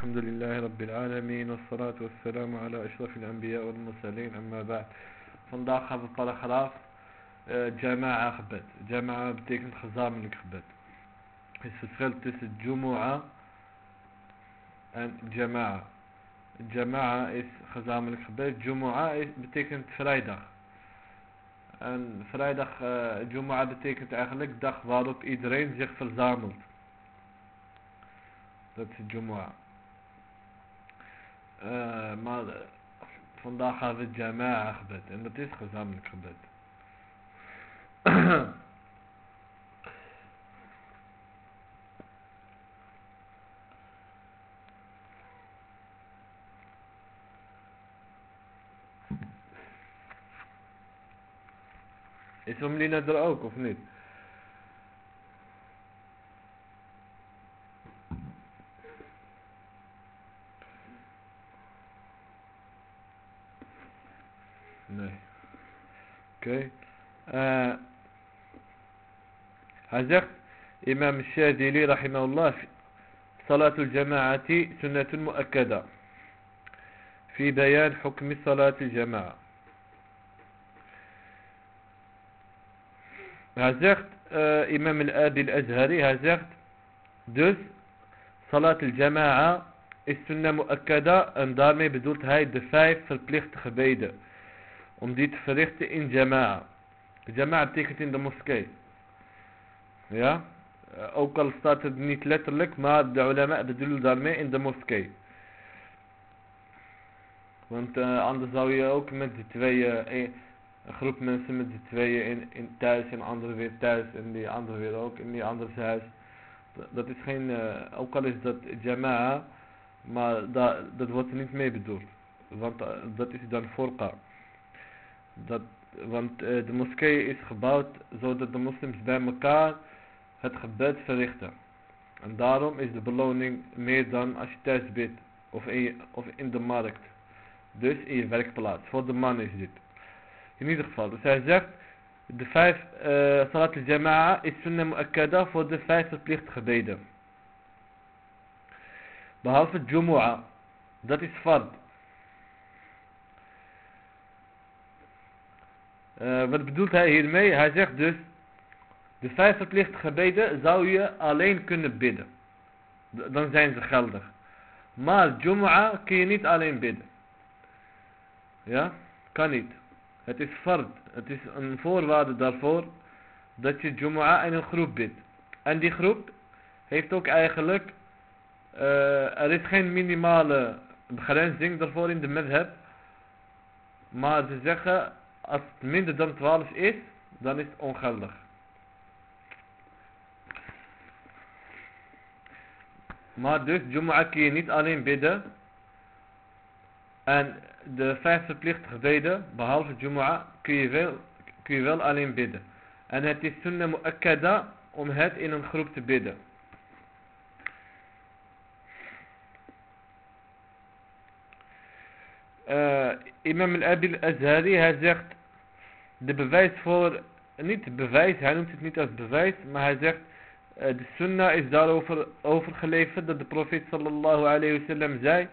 الحمد لله رب العالمين والصلاة والسلام على أشرف الأنبياء والمرسلين أما بعد. فنداق هذا الباراغراف جماعة خبت جماعة بديك الخزام خبت السفل تس الجمعة جماعة جماعة إس خزام من خبت جمعة بديك فرايدغ ان vrijdag جمعة بديك betekent دخ ضارب إدرين iedereen zich verzamelt. Dat Jumu'ah. Uh, maar vandaag gaan we Jama'a gebed. En dat is gezamenlijk gebed. Is Omlina er ook of niet? آه إمام الشاذلي رحمه الله صلاة الجماعة سنة مؤكدة في بيان حكم صلاة الجماعة. هزغت آه، إمام الآبي الأزهري هزغت دوز صلاة الجماعة السنة مؤكدة أن دارمي بدولت هاي دفايف في البليخت خبيدة ومديت فريخت إن جماعة. Die te verrichten in de moskee. Ja, uh, ook al staat het niet letterlijk, maar de ulama bedoelen daarmee in de moskee. Want uh, anders zou je ook met de tweeën... Uh, een groep mensen met die tweeën in, in thuis en andere weer thuis en die andere weer ook in die andere huis. Dat is geen, ook al is dat jama'a, maar dat, wordt niet mee bedoeld. Want dat is dan furqa. Dat, want uh, de moskee is gebouwd zodat de moslims bij elkaar het gebed verrichten. En daarom is de beloning meer dan als je thuis bidt of in, je, of in de markt. Dus in je werkplaats. Voor de man is dit. In ieder geval. Dus hij zegt, de vijf uh, salat al-jama'a is sunnah mu'akkada voor de vijf verplichte gebeden. Behalve jumu'a. Dat is fard. Uh, wat bedoelt hij hiermee? Hij zegt dus, de vijf verplichte gebeden zou je alleen kunnen bidden. Dan zijn ze geldig. Maar jumu'a kun je niet alleen bidden. Ja? Kan niet. Het is fard. Het is een voorwaarde daarvoor dat je Jumu'ah in een groep bidt. En die groep heeft ook eigenlijk, uh, er is geen minimale begrenzing daarvoor in de madhab. Maar ze zeggen, als het minder dan 12 is, dan is het ongeldig. Maar dus Jumu'ah kun je niet alleen bidden. En de vijf verplichte gebeden, behalve Jumu'ah, kun je wel, kun je wel alleen bidden. En het is sunnah mu'akkada om het in een groep te bidden. Uh, Imam al-Abi al-Azhari, hij zegt, de bewijs voor, niet bewijs, hij noemt het niet als bewijs, maar hij zegt eh, de sunnah is daarover overgeleverd dat de profeet sallallahu alayhi wasallam zei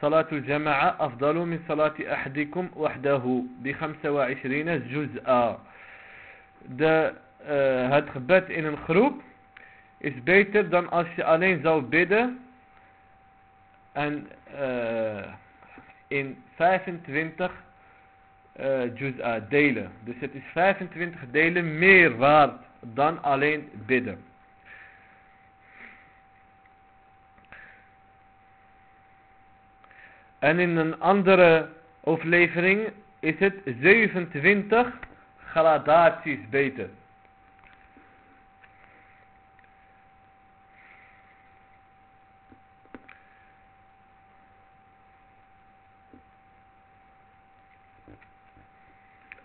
Salatu jama'a afdalu min salati ahdikum wahdahu bi 25 juz'a. De, eh, Het gebed in een groep is beter dan als je alleen zou bidden en eh, in 25 juz'a delen. Dus het is 25 delen meer waard dan alleen bidden. En in een andere overlevering is het 27 gradaties beter.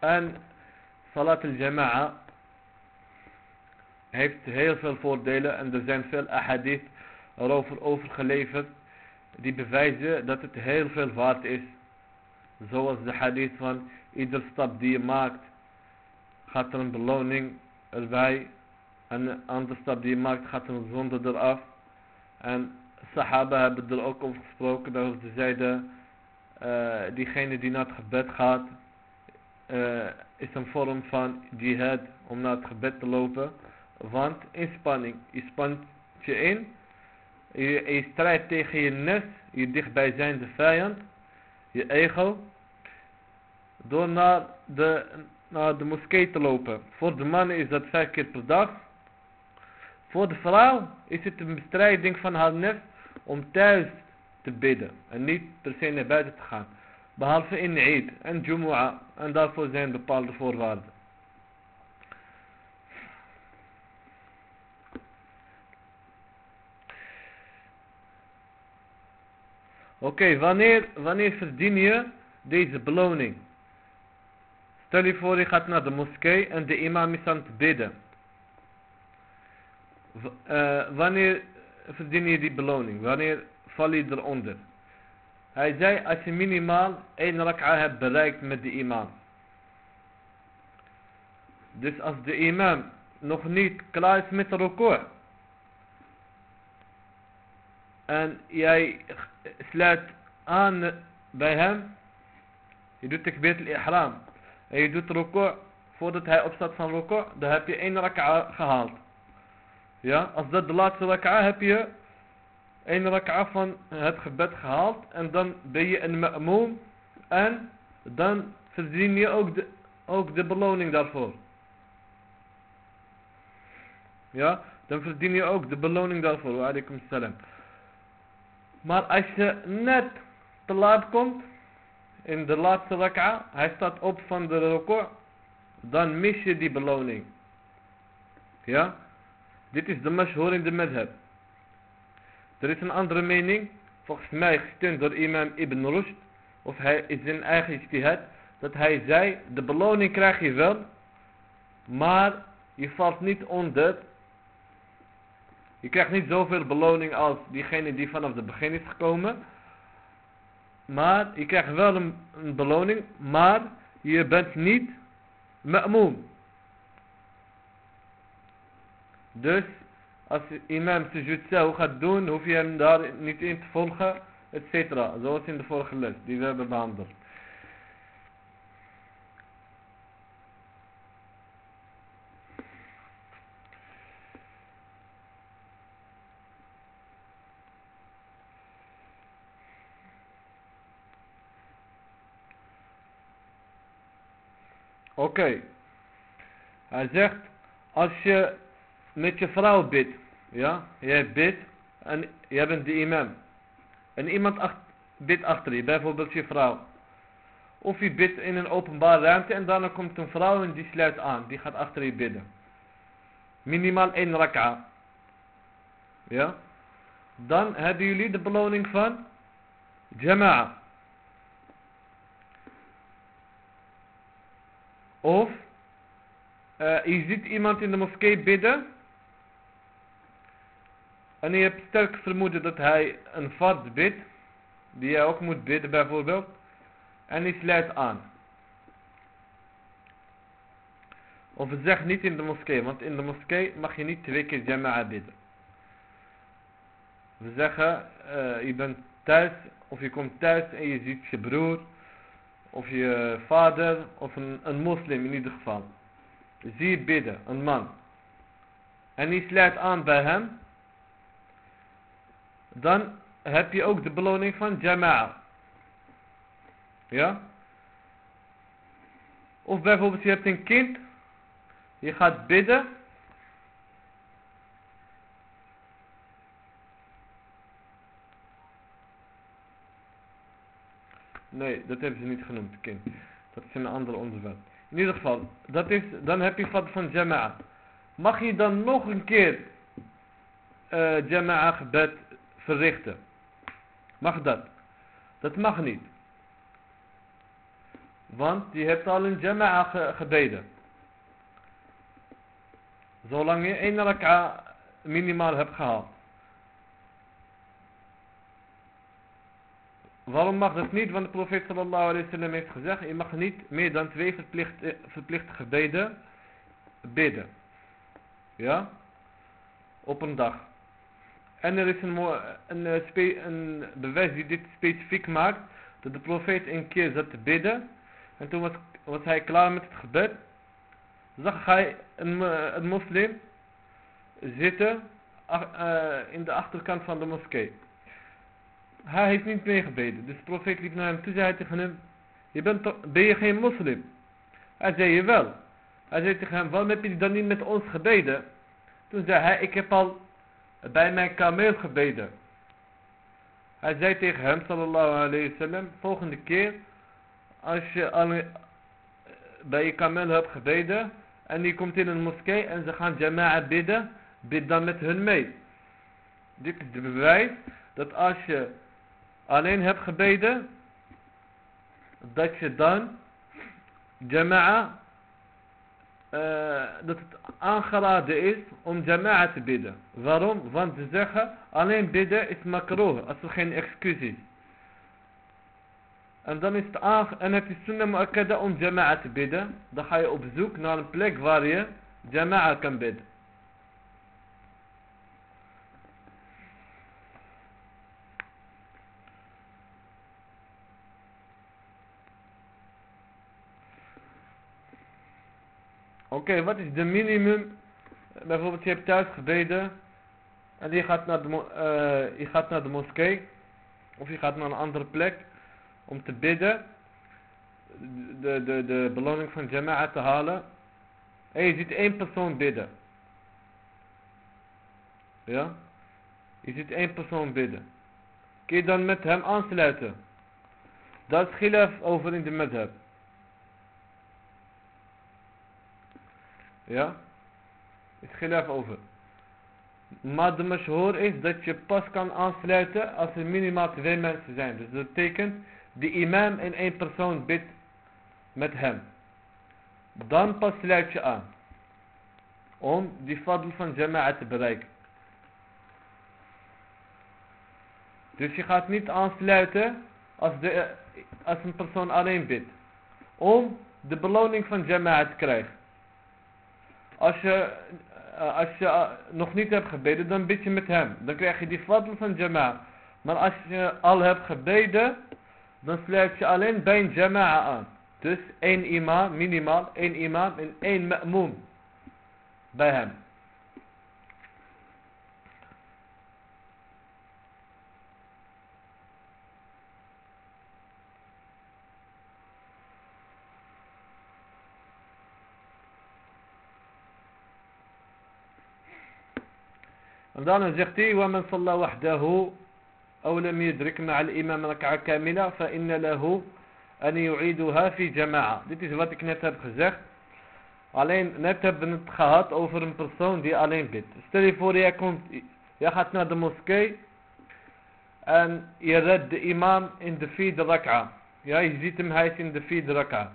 En Salat al-Jama'a heeft heel veel voordelen en er zijn veel ahadith erover overgeleverd die bewijzen dat het heel veel waard is. Zoals de hadith van ieder stap die je maakt gaat er een beloning erbij. En een andere stap die je maakt gaat een zonde eraf. En Sahaba hebben er ook over gesproken dat ze zeiden, uh, diegene die naar het gebed gaat, uh, is een vorm van jihad om naar het gebed te lopen. Want inspanning, je spant je in, je, je strijdt tegen je nest, je dichtbijzijnde vijand, je ego, door naar de, naar de moskee te lopen. Voor de mannen is dat vijf keer per dag. Voor de vrouw is het een bestrijding van haar nest om thuis te bidden en niet per se naar buiten te gaan. Behalve in Eid en Jumu'ah en daarvoor zijn bepaalde voorwaarden. Oké, wanneer, wanneer verdien je deze beloning? Stel je voor je gaat naar de moskee en de imam is aan het bidden. Uh, wanneer verdien je die beloning? Wanneer val je eronder? Hij zei als je minimaal één rak'a hebt bereikt met de imam. Dus als de imam nog niet klaar is met de record. En jij sluit aan bij hem. Je doet takbir al-ihram. En je doet record voordat hij opstaat van record. Dan heb je één rak'a gehaald. Ja, als dat de laatste rak'a heb je één rak'a van het gebed gehaald. En dan ben je een ma'moom. En dan verdien je ook de, ook de beloning daarvoor. Ja, dan verdien je ook de beloning daarvoor. Wa alaikum salam. Maar als je net te laat komt. In de laatste rak'a. Hij staat op van de record. Dan mis je die beloning. Ja. Dit is de mashhoor in de madhab. Er is een andere mening. Volgens mij gesteund door imam Ibn Rushd. Of hij is in eigen ijtihad. Dat hij zei. De beloning krijg je wel. Maar je valt niet onder je krijgt niet zoveel beloning als diegene die vanaf het begin is gekomen. Maar je krijgt wel een, beloning, maar je bent niet ma'moom. Dus als imam sujud zo gaat doen, hoef je hem daar niet in te volgen, et cetera. Zoals in de vorige les die we hebben behandeld. Oké. Hij zegt, als je met je vrouw bidt, ja, jij bidt en jij bent de imam. En iemand bidt achter je, bijvoorbeeld je vrouw. Of je bidt in een openbare ruimte en daarna komt een vrouw en die sluit aan, die gaat achter je bidden. Minimaal één rak'a. Ja. Dan hebben jullie de beloning van jama'a. Of uh, je ziet iemand in de moskee bidden. En je hebt sterk vermoeden dat hij een fard bidt. Die jij ook moet bidden bijvoorbeeld. En hij sluit aan. Of zeg niet in de moskee. Want in de moskee mag je niet twee keer jama'a bidden. We zeggen, uh, je bent thuis. Of je komt thuis en je ziet je broer of je vader, of een, een moslim in ieder geval. Zie je bidden, een man. En die sluit aan bij hem. Dan heb je ook de beloning van jama'a. Ja? Of bijvoorbeeld je hebt een kind. Je gaat bidden. Nee, dat hebben ze niet genoemd, kind. Dat is een ander onderwerp. In ieder geval, dat is, dan heb je wat van jama'a. Mag je dan nog een keer uh, jama'a gebed verrichten? Mag dat? Dat mag niet. Want je hebt al een jama'a ge gebeden. Zolang je één rak'a minimaal hebt gehaald. Waarom mag dat niet? Want de profeet sallallahu alayhi wa sallam heeft gezegd, je mag niet meer dan twee verplichte, verplichte gebeden bidden. Ja? Op een dag. En er is een, eh, een bewijs die dit specifiek maakt. Dat de profeet een keer zat te bidden. En toen was, hij klaar met het gebed. Zag hij een, mo- een moslim zitten eh, in de achterkant van de moskee. Hij heeft niet meegebeden. Dus de profeet liep naar hem toe, zei hij tegen hem, je bent toch, ben je geen moslim? Hij zei, jawel. Hij zei tegen hem, waarom heb je dan niet met ons gebeden? Toen zei hij, ik heb al bij mijn kameel gebeden. Hij zei tegen hem, sallallahu alayhi wasallam, volgende keer, als je al bij je kameel hebt gebeden, en je komt in een moskee en ze gaan jama'a bidden, bid dan met hun mee. Dit is de bewijs dat als je alleen hebt gebeden, dat je dan jama'a, eh, dat het aangeraden is om jama'a te bidden. Waarom? Want ze zeggen, alleen bidden is makroh, als er geen excuus is. En dan is het aange en het is sunnah mu'akkada om jama'a te bidden. Dan ga je op zoek naar een plek waar je jama'a kan bidden. Oké, wat is de minimum? Bijvoorbeeld je hebt thuis gebeden en je gaat naar de, eh, je gaat naar de moskee of je gaat naar een andere plek om te bidden, de, de, de beloning van jama'a te halen. En je ziet één persoon bidden. Ja? Je ziet één persoon bidden. Kun je dan met hem aansluiten? Daar is gilaf over in de madhab. Ja? Is gilaf over. Maar de mashhoor is dat je pas kan aansluiten als er minimaal twee mensen zijn. Dus dat betekent, de imam en één persoon bidt met hem. Dan pas sluit je aan. Om die fadl van jama'a te bereiken. Dus je gaat niet aansluiten als, de, als een persoon alleen bidt. Om de beloning van jama'a te krijgen. Als je, eh, als je eh, nog niet hebt gebeden, dan bid je met hem. Dan krijg je die fadl van jama'a. Maar als je al hebt gebeden, dan sluit je alleen bij een jama'a aan. Dus één imam, minimaal één imam en één ma'moom bij hem. عندنا زيغتي ومن صلى وحده أو لم يدرك مع الإمام ركعة كاملة فإن له أن يعيدها في جماعة. دي تجبتك نتاب خزاخ علين نتاب نتخاط أو فرم برسون دي علين بيت استلفور يا كنت يا خاتنا دموسكي أن يرد إمام إن دفيد ركعة يا يزيد مهايت إن دفيد ركعة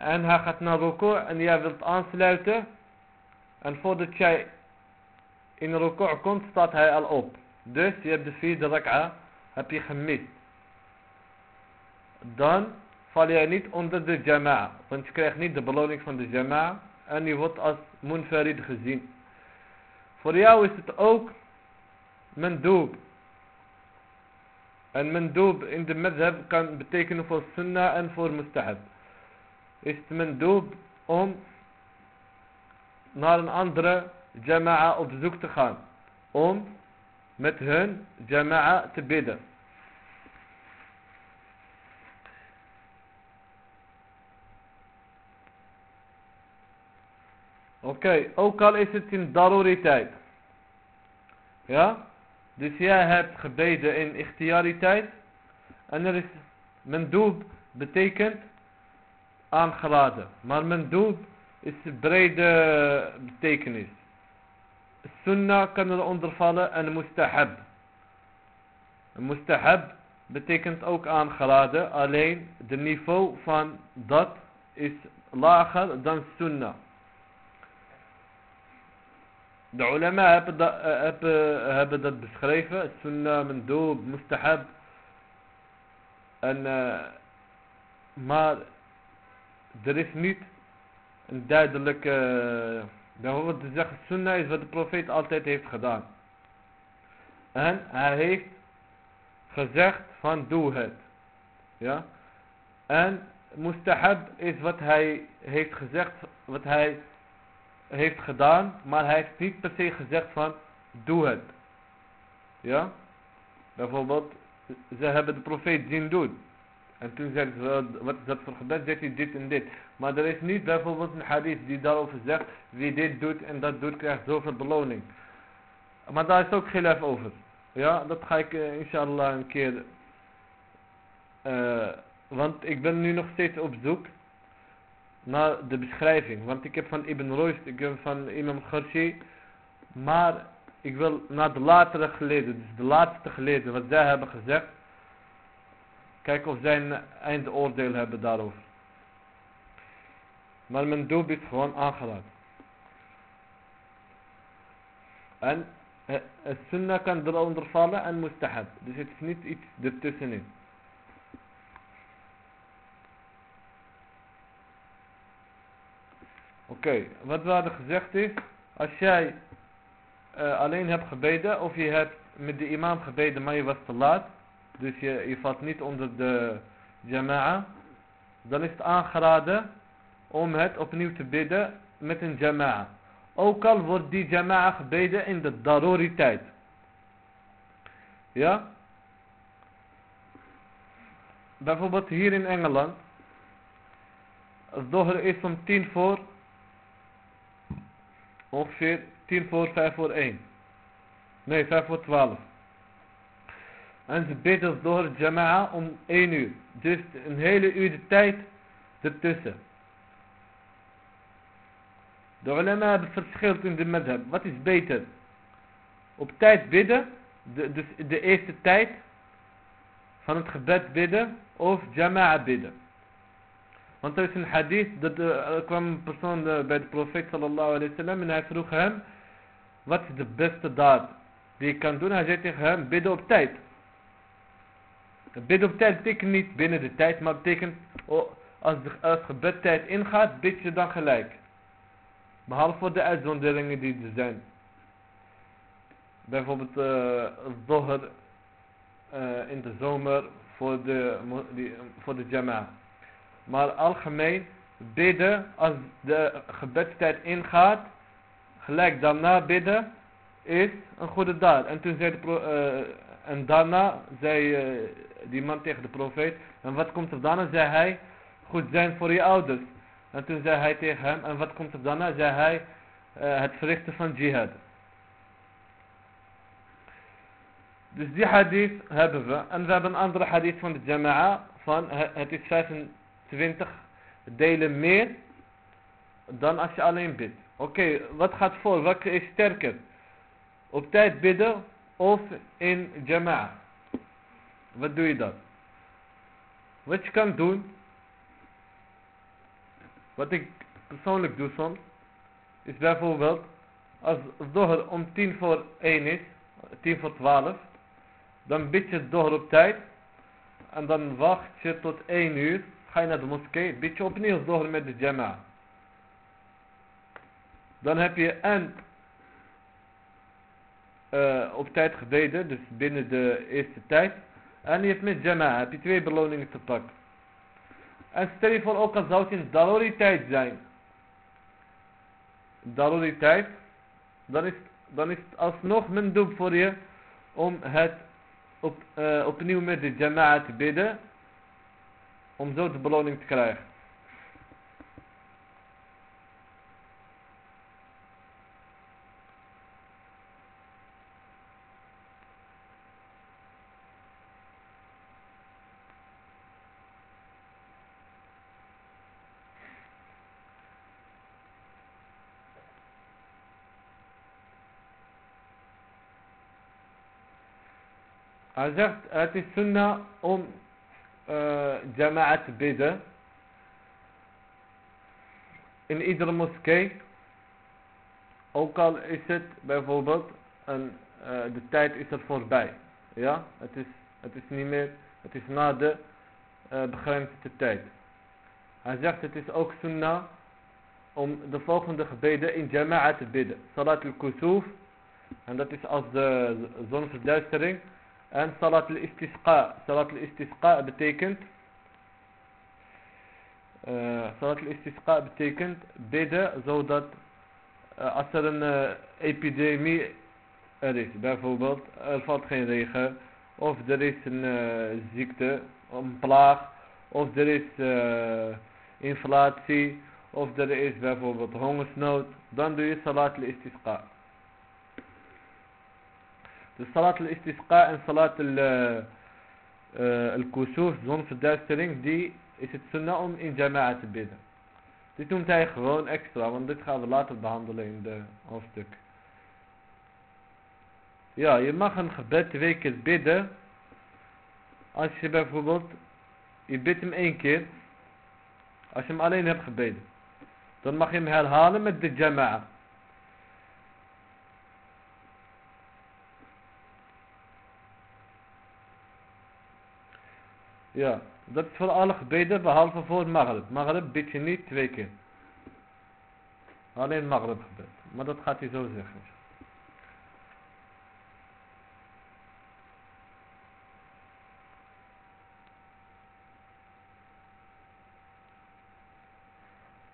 ان ها خاتنا ركوع أن يافلت أنسلاته أن فورد شاي in ruku' komt, staat hij al op. Dus je hebt de vierde rak'a, heb je gemist. Dan val jij niet onder de jama'a. Want je krijgt niet de beloning van de jama'a. En je wordt als munfarid gezien. Voor jou is het ook mendoob. En mendoob in de madhab kan betekenen voor sunnah en voor mustahab. Is het mendoob om naar een andere jama'a op zoek te gaan. Om met hun jama'a te bidden. Oké, ook al is het in daruriteit. Ja? Dus jij hebt gebeden in ikhtiariteit. En er is mendoob betekent aangeladen. Maar mendoob is brede betekenis. Sunnah kan eronder vallen en mustahab. Mustahab betekent ook aangeraden. Alleen de niveau van dat is lager dan sunnah. De ulama hebben dat, hebben, hebben dat beschreven. Sunnah, mendoob, mustahab. En, uh, maar er is niet een duidelijke... Bijvoorbeeld te zeggen, sunnah is wat de profeet altijd heeft gedaan. En hij heeft gezegd van doe het. Ja. En mustahab is wat hij heeft gezegd, wat hij heeft gedaan, maar hij heeft niet per se gezegd van doe het. Ja. Bijvoorbeeld, ze hebben de profeet zien doen. En toen zeggen ze, wat is dat voor gebed? Zegt hij dit en dit. Maar er is niet bijvoorbeeld een hadith die daarover zegt, wie dit doet en dat doet, krijgt zoveel beloning. Maar daar is ook lef over. Ja, dat ga ik uh, inshallah een keer... Uh, want ik ben nu nog steeds op zoek naar de beschrijving. Want ik heb van Ibn Rushd, ik heb van Imam Kharshi. Maar ik wil naar de latere geleden, dus de laatste geleden, wat zij hebben gezegd. Kijken of zij een eindoordeel hebben daarover. Maar mijn doel is gewoon aangeraakt. En het eh, eh, sunnah kan eronder vallen en mustahab. Dus het is niet iets ertussenin. Oké, wat we hadden gezegd is, als jij uh, alleen hebt gebeden of je hebt met de imam gebeden maar je was te laat, dus je, valt niet onder de jama'a, dan is het aangeraden om het opnieuw te bidden met een jama'a. Ook al wordt die jama'a gebeden in de daruri tijd. Ja? Bijvoorbeeld hier in Engeland. Dochter is om tien voor. Ongeveer tien voor, vijf voor één. Nee, vijf voor twaalf. En ze bidden door jama'a om 1 uur. Dus een hele uur de tijd ertussen. De ulama hebben verschilt in de madhab. Wat is beter? Op tijd bidden, de, dus de eerste tijd van het gebed bidden of jama'a bidden. Want er is een hadith, dat er kwam een persoon bij de profeet sallallahu alayhi wa sallam en hij vroeg hem, wat is de beste daad die ik kan doen? Hij zei tegen hem, bidden op tijd. Bidden op tijd betekent niet binnen de tijd, maar betekent als, de, gebedtijd ingaat, bid je dan gelijk. Behalve voor de uitzonderingen die er zijn. Bijvoorbeeld uh, uh, in de zomer voor de, die, voor de jama. Maar algemeen bidden als de gebedstijd ingaat, gelijk daarna bidden, is een goede daad. En toen zei de uh, en daarna zei uh, die man tegen de profeet, en wat komt er daarna? Zei hij, goed zijn voor je ouders. En toen zei hij tegen hem, en wat komt er daarna? Zei hij, uh, het verrichten van jihad. Dus die hadith hebben we. En we hebben een andere hadith van de jama'a. Van het is 25 delen meer dan als je alleen bidt. Oké, wat gaat voor? Welke is sterker? Op tijd bidden of in jama'a? Wat doe je dan? Wat je kan doen wat ik persoonlijk doe soms, is bijvoorbeeld, als het om tien voor 1 is, tien voor 12, dan bid je het op tijd, en dan wacht je tot 1 uur, ga je naar de moskee, bid je opnieuw dohar met de jama. Dan heb je en uh, op tijd gebeden, dus binnen de eerste tijd, en je hebt met jama, heb je twee beloningen te pakken. En stel je voor ook al zou het in daruri tijd zijn. Daruri tijd. Dan is, dan is het alsnog mijn doel voor je om het op, uh, opnieuw met de jama'a te bidden. Om zo de beloning te krijgen. Hij zegt, het is sunnah om uh, jama'a te bidden. In iedere moskee. Ook al is het bijvoorbeeld, uh, de tijd is er voorbij. Ja, het is, het is niet meer, het is na de uh, tijd. Hij zegt, het is ook sunnah om de volgende gebeden in jama'a te bidden. Salat al-kusuf, En dat is als de zonverduistering. En salat al-istisqa. Salat al-istisqa betekent... Uh, salat al-istisqa betekent bidden zodat uh, als er een uh, epidemie er is. Bijvoorbeeld, er valt geen regen. Of er is een ziekte, een plaag. Of er is inflatie. Of er is bijvoorbeeld hongersnood. Dan doe je salat al-istisqa. Dus salat al-istisqa en salat al-kusuf, zonverduistering, die is het sunnah om in jama'a te bidden. Dit noemt hij gewoon extra, want dit gaan we later behandelen in de hoofdstuk. Ja, je mag een gebed twee keer bidden. Als je bijvoorbeeld, je bidt hem één keer. Als je hem alleen hebt gebeden. Dan mag je hem herhalen met de jama'a. Ja, dat is voor alle gebeden behalve voor Maghrib. Maghrib bid je niet twee keer. Alleen Maghrib gebed. Maar dat gaat hij zo zeggen.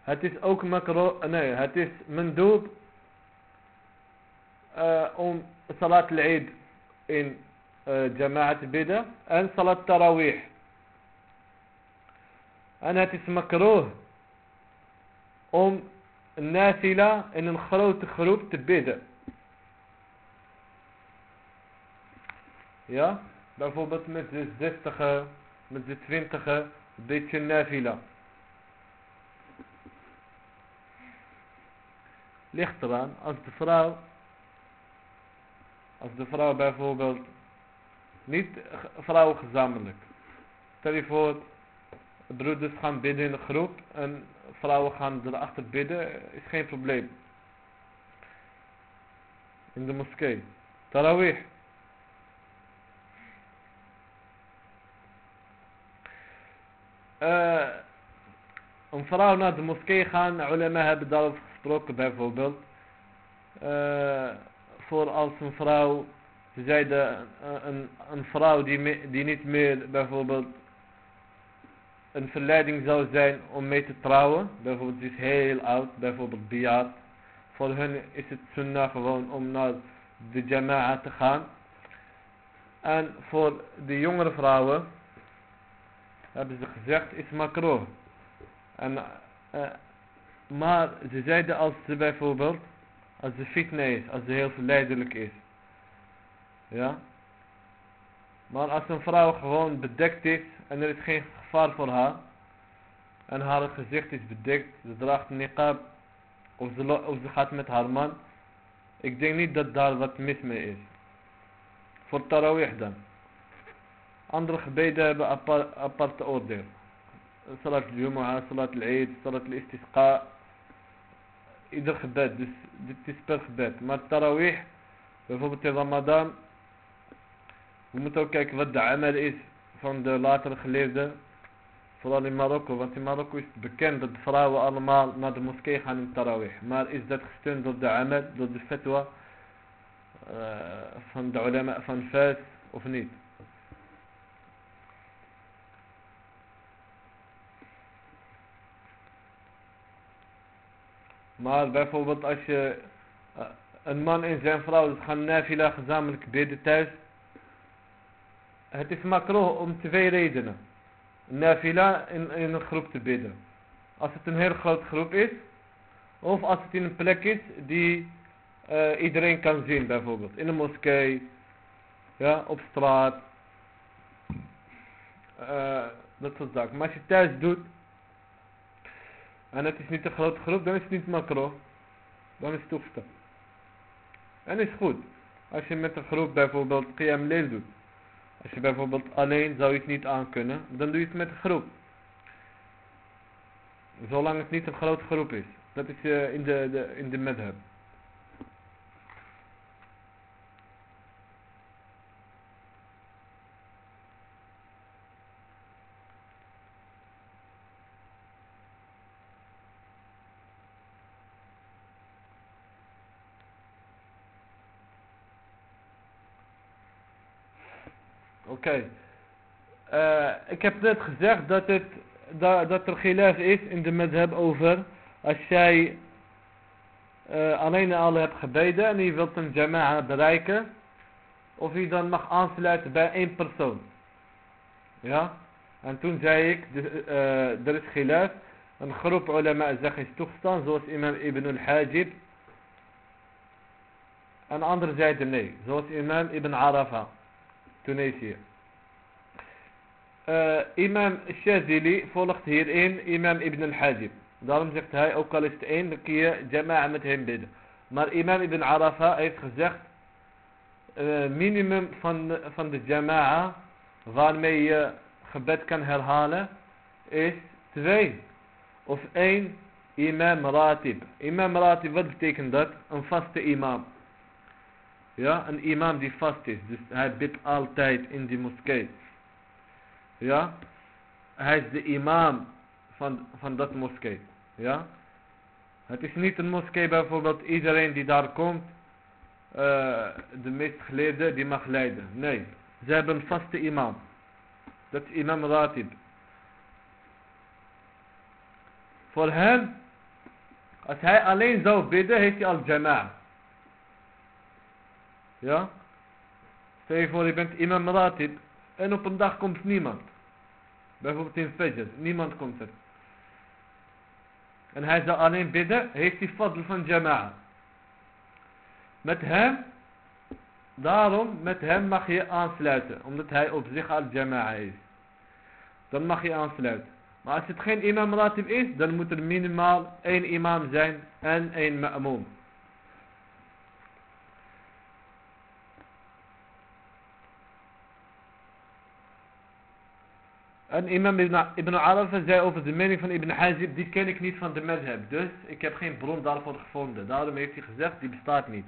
Het is ook makro, nee, het is mendoob uh, om salat al-eid in uh, jama'a te bidden en salat tarawih. En het is makroh om een nafila in een grote groep te bidden. Ja, bijvoorbeeld met de 60 met de 20 een beetje nafila. Ligt eraan als de vrouw, als de vrouw bijvoorbeeld, niet vrouwen gezamenlijk. Stel je voor, broeders gaan bidden in de groep en vrouwen gaan erachter bidden, is geen probleem. In de moskee. Tarawih. Uh, een vrouw naar de moskee gaan, ulema hebben daarover gesproken bijvoorbeeld. Uh, voor als een vrouw, ze zeiden een, een vrouw die, die niet meer bijvoorbeeld een verleiding zou zijn om mee te trouwen. Bijvoorbeeld, is heel oud, bijvoorbeeld bejaard. Voor hen is het sunnah gewoon om naar de jama'a te gaan. En voor de jongere vrouwen hebben ze gezegd is makro. En, uh, maar ze zeiden als ze bijvoorbeeld, als ze fitna is, als ze heel verleidelijk is. Ja. Maar als een vrouw gewoon bedekt is en er is geen gevaar voor haar. En haar gezicht is bedekt. Ze draagt niqab. Of ze, of ze gaat met haar man. Ik denk niet dat daar wat mis mee is. Voor tarawih dan. Andere gebeden hebben apart, aparte oordeel. Salat al-Jumu'ah, Salat al-Eid, Salat al-Istisqa. Ieder gebed, dus dit Vooral in Marokko, want in Marokko is het bekend dat vrouwen allemaal naar de moskee gaan in Tarawih. Maar is dat gesteund door de amal, door de fatwa uh, van de ulama van Fas of niet? Maar bijvoorbeeld als je uh, een man en zijn vrouw gaan nafila gezamenlijk bidden thuis. Het is makro om twee redenen nafila in, in een groep te bidden. Als het een heel groot groep is. Of als het in een plek is die uh, iedereen kan zien bijvoorbeeld. In een moskee. Ja, op straat. Uh, dat soort zaken. Maar als je thuis doet. En het is niet een grote groep. Dan is het niet makro. Dan is het toegestaan. En is goed. Als je met een groep bijvoorbeeld qiyam doet. Als je bijvoorbeeld alleen zou het niet aankunnen, dan doe je het met een groep. Zolang het niet een grote groep is. Dat is uh, in de, de, in de madhab. Oké. Eh, ik heb net gezegd dat, het, dat, dat er khilaf is in de madhab over als jij uh, alleen al hebt gebeden en je wilt een jama'a bereiken of je dan mag aansluiten bij één persoon. Ja? En toen zei ik, de, uh, er is khilaf. Een groep ulama zegt is toegestaan, zoals imam Ibn al-Hajib. En anderen zeiden nee, zoals imam Ibn Arafa, Tunesië. Uh, imam Shazili volgt hierin imam Ibn al-Hajib. Daarom zegt hij, ook al is het één, je jama'a met hem bidden. Maar imam Ibn Arafa heeft gezegd, uh, minimum van, van de jama'a, waarmee je gebed kan herhalen, is twee. Of één imam ratib. Imam ratib, wat betekent dat? Een vaste imam. Ja, een imam die vast is. Dus hij bidt altijd in die moskee. Ja. Hij is de imam van, van dat moskee. Ja. Het is niet een moskee bijvoorbeeld iedereen die daar komt. Uh, de meest geleerde die mag leiden. Nee. Ze hebben een vaste imam. Dat is imam ratib. Voor hem, als hij alleen zou bidden, heeft hij al jama'a. Ja? Stel voor, je bent imam ratib en op een dag komt niemand. Bijvoorbeeld in Fajr, niemand komt er. En hij zou alleen bidden, heeft hij fadl van jama'a. Met hem, daarom, met hem mag je aansluiten, omdat hij op zich al jama'a is. Dan mag je aansluiten. Maar als het geen imam ratib is, dan moet er minimaal één imam zijn en één ma'moom. En imam Ibn Arafa zei over de mening van Ibn Hazib, die ken ik niet van de madhab. Dus ik heb geen bron daarvoor gevonden. Daarom heeft hij gezegd, die bestaat niet.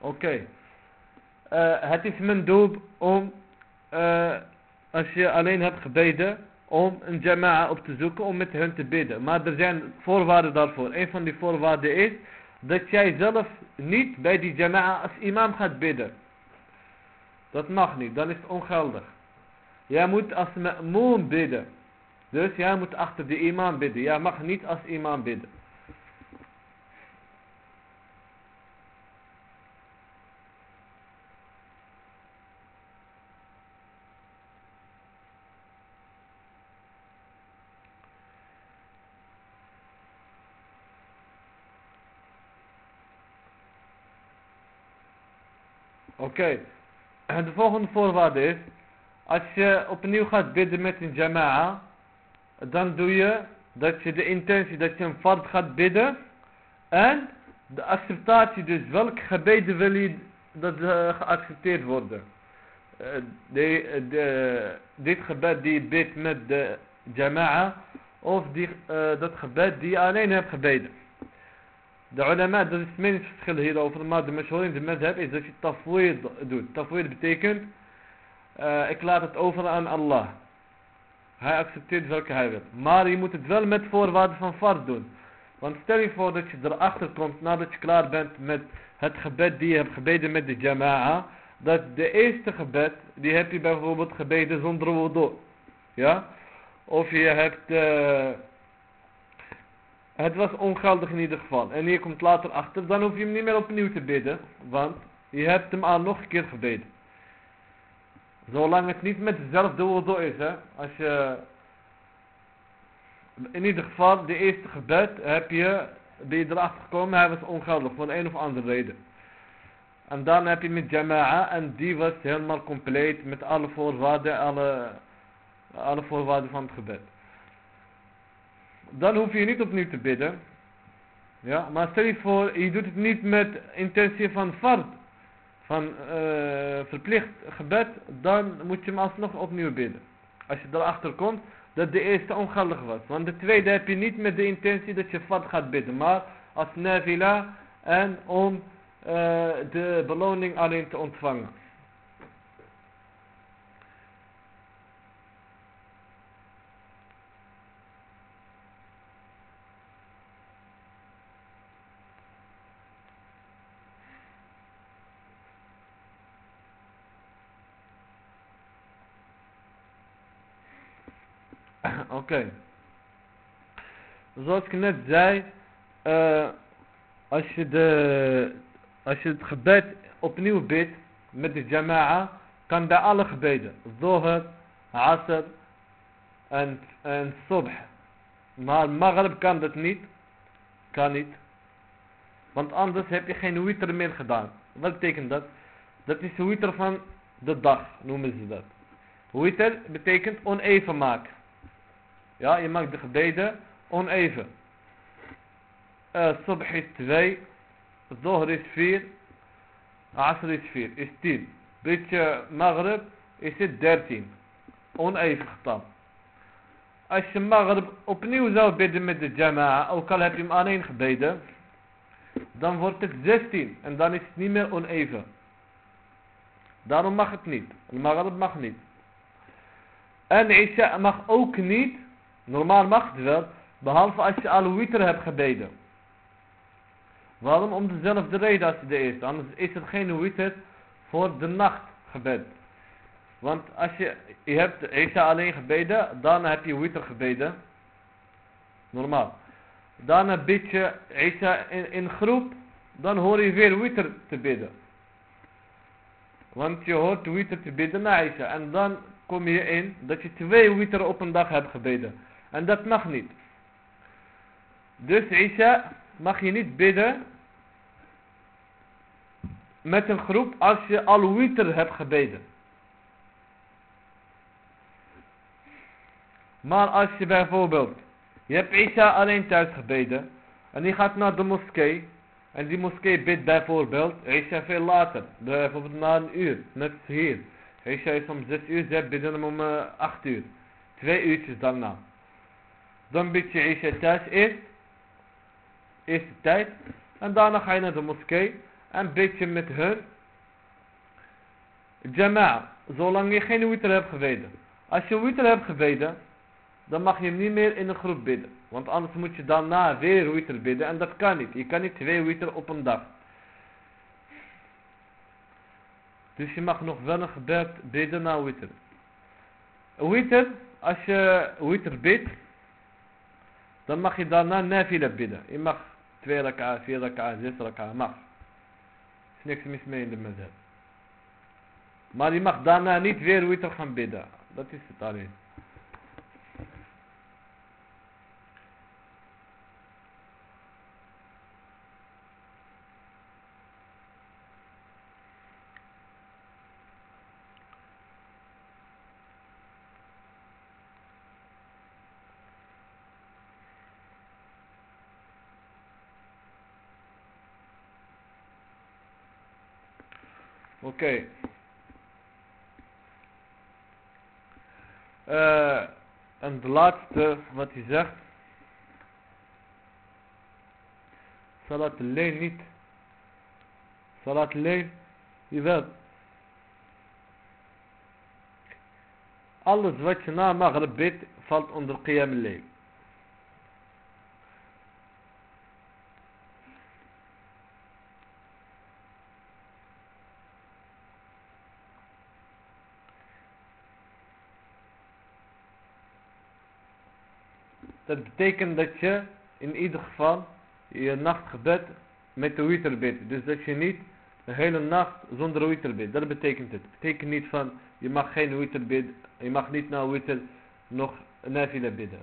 Oké. Uh, het is mijn doel om, uh, als je alleen hebt gebeden, om een jama'a op te zoeken om met hen te bidden. Maar er zijn voorwaarden daarvoor. Een van die voorwaarden is dat jij zelf niet bij die jama'a als imam gaat bidden. Dat mag niet, dan is het ongeldig. Jij moet als ma'moom bidden. Dus jij moet achter de imam bidden. Jij mag niet als imam bidden. Oké. En de volgende voorwaarde is, als je opnieuw gaat bidden met een jama'a, dan doe je dat je de intentie dat je een fard gaat bidden en de acceptatie dus welk gebeden wil je dat uh, geaccepteerd worden. Uh, de, dit gebed die je bidt met de jama'a of uh, dat gebed die je alleen hebt gebeden. De ulama, dat is meningsverschil hierover, maar de mashhoor in de is dat je tafwid doet. Tafwid betekent, uh, ik laat het over aan Allah. Hij accepteert welke hij wil. Maar je moet het wel met voorwaarden van fard doen. Want stel je voor dat je erachter komt nadat je klaar bent met het gebed die je hebt gebeden met de jama'a. Dat de eerste gebed, die heb je bijvoorbeeld gebeden zonder wudu. Ja? Of je hebt... Uh, het was ongeldig in ieder geval. En je komt later achter, dan hoef je hem niet meer opnieuw te bidden. Want je hebt hem al nog een keer gebeden. Zolang het niet met dezelfde wudu is. Hè. Als je... In ieder geval, de eerste gebed heb je, ben je erachter gekomen, hij was ongeldig. Voor een of andere reden. En dan heb je met jama'a en die was helemaal compleet met alle voorwaarden, alle, alle voorwaarden van het gebed dan hoef je niet opnieuw te bidden. Ja, maar stel je voor, je doet het niet met intentie van fard, van uh, verplicht gebed, dan moet je hem alsnog opnieuw bidden. Als je erachter komt dat de eerste ongeldig was. Want de tweede heb je niet met de intentie dat je fard gaat bidden, maar als navila en om uh, de beloning alleen te ontvangen. Oké. Zoals ik net zei, eh, als, je de, als je het gebed opnieuw bidt met de jama'a, kan bij alle gebeden, Zohar, Asr en, en Subh. Maar Maghrib kan dat niet, kan niet. Want anders heb je geen witr meer gedaan. Wat betekent dat? Dat is witr van de dag, noemen ze dat. Witr betekent oneven maken. Ja, je maakt de gebeden oneven. Uh, subh is 2, Zohr is 4, Asr is 4, is 10. Beetje Maghrib is het 13. Oneven getal. Als je Maghrib opnieuw zou bidden met de Jama'a, ook al heb je hem alleen gebeden, dan wordt het 16 en dan is het niet meer oneven. Daarom mag het niet. Maghrib mag niet. En Isha mag ook niet, normaal mag het wel, behalve als je al witr hebt gebeden. Waarom? Om dezelfde reden als de eerste. Anders is het geen witr voor de nachtgebed. Want als je, je hebt alleen gebeden, dan heb je witr gebeden. Normaal. Dan bid je Isa in, in groep, dan hoor je weer witr te bidden. Want je hoort witr te bidden naar Isa. En dan kom je in dat je twee witr op een dag hebt gebeden. En dat mag niet. Dus Isa mag je niet bidden met een groep als je al witr hebt gebeden. Maar als je bijvoorbeeld je hebt Isa alleen thuis gebeden. En die gaat naar de moskee. En die moskee bidt bijvoorbeeld Isa veel later. Bijvoorbeeld na een uur. Net hier. Isa is om 6 uur. Zij bidden om uh, eh, 8 uur. Twee uurtjes daarna. Dan bid je Isa thuis eerst. Eerste tijd. En daarna ga je naar de moskee. En bid je met hun. Jama'a. Zolang je geen witr hebt gebeden. Als je witr hebt gebeden dan mag je hem niet meer in een groep bidden. Want anders moet je daarna weer witr bidden en dat kan niet. Je kan niet twee witr op een dag. Dus je mag nog wel een gebed bidden na witr. Witr, als je witr bidt, dan mag je daarna nafila bidden. Je mag twee raka, vier raka, zes raka, mag. Er is niks mis mee in de mazhab. Maar je mag daarna niet weer witr gaan bidden. Dat is het alleen. Oké. Uh, en de laatste wat hij zegt. Salat alleen niet. Salat alleen. Jawel. Alles wat je na maghrib bidt valt onder qiyam al Dat betekent dat je in ieder geval je nachtgebed met de witr bidt. Dus dat je niet de hele nacht zonder witr bidt. Dat betekent het. Het betekent niet van je mag geen witr bidden. Je mag niet na witr nog nafila bidden.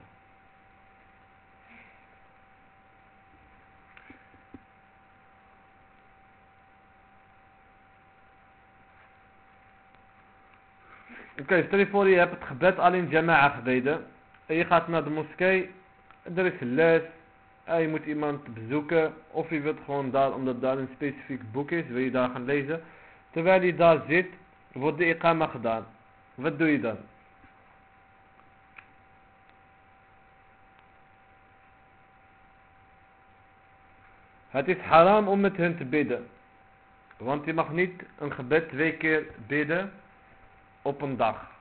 Oké, okay, stel je voor je hebt het gebed al in jama'a gebeden. En je gaat naar de moskee er is les, en je moet iemand bezoeken, of je wilt gewoon daar, omdat daar een specifiek boek is, wil je daar gaan lezen. Terwijl je daar zit, wordt de ikama gedaan. Wat doe je dan? Het is haram om met hen te bidden. Want je mag niet een gebed twee keer bidden op een dag.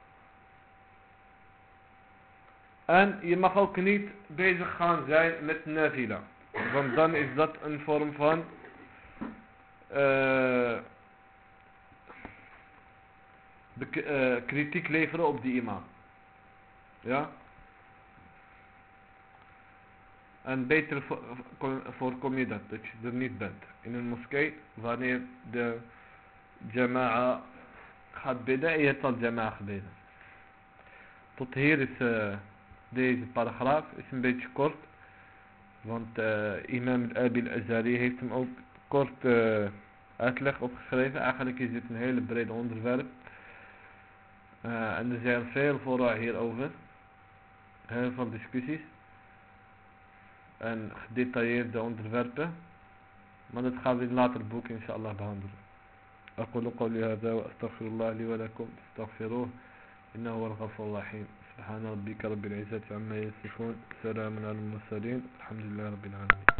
En je mag ook niet bezig gaan zijn met nafila. Want dan is dat een vorm van uh, kritiek leveren op die imam. Ja? En beter vo- vo- voorkom je dat, dat je er niet bent. In een moskee, wanneer de jama'a gaat bidden en je hebt al jama'a gebeden. Tot hier is eh, deze paragraaf, is een beetje kort. Want eh, imam Abil Azari heeft hem ook kort eh, uitleg opgeschreven. Eigenlijk is dit een hele brede onderwerp. Eh, en er zijn veel fora hierover. Heel veel discussies. En gedetailleerde onderwerpen. Maar dat gaan we in later boek inshallah behandelen. أقول قولي هذا وأستغفر الله لي ولكم استغفروه إنه هو الغفور الرحيم سبحان ربك رب العزة عما يصفون سلام على المرسلين الحمد لله رب العالمين.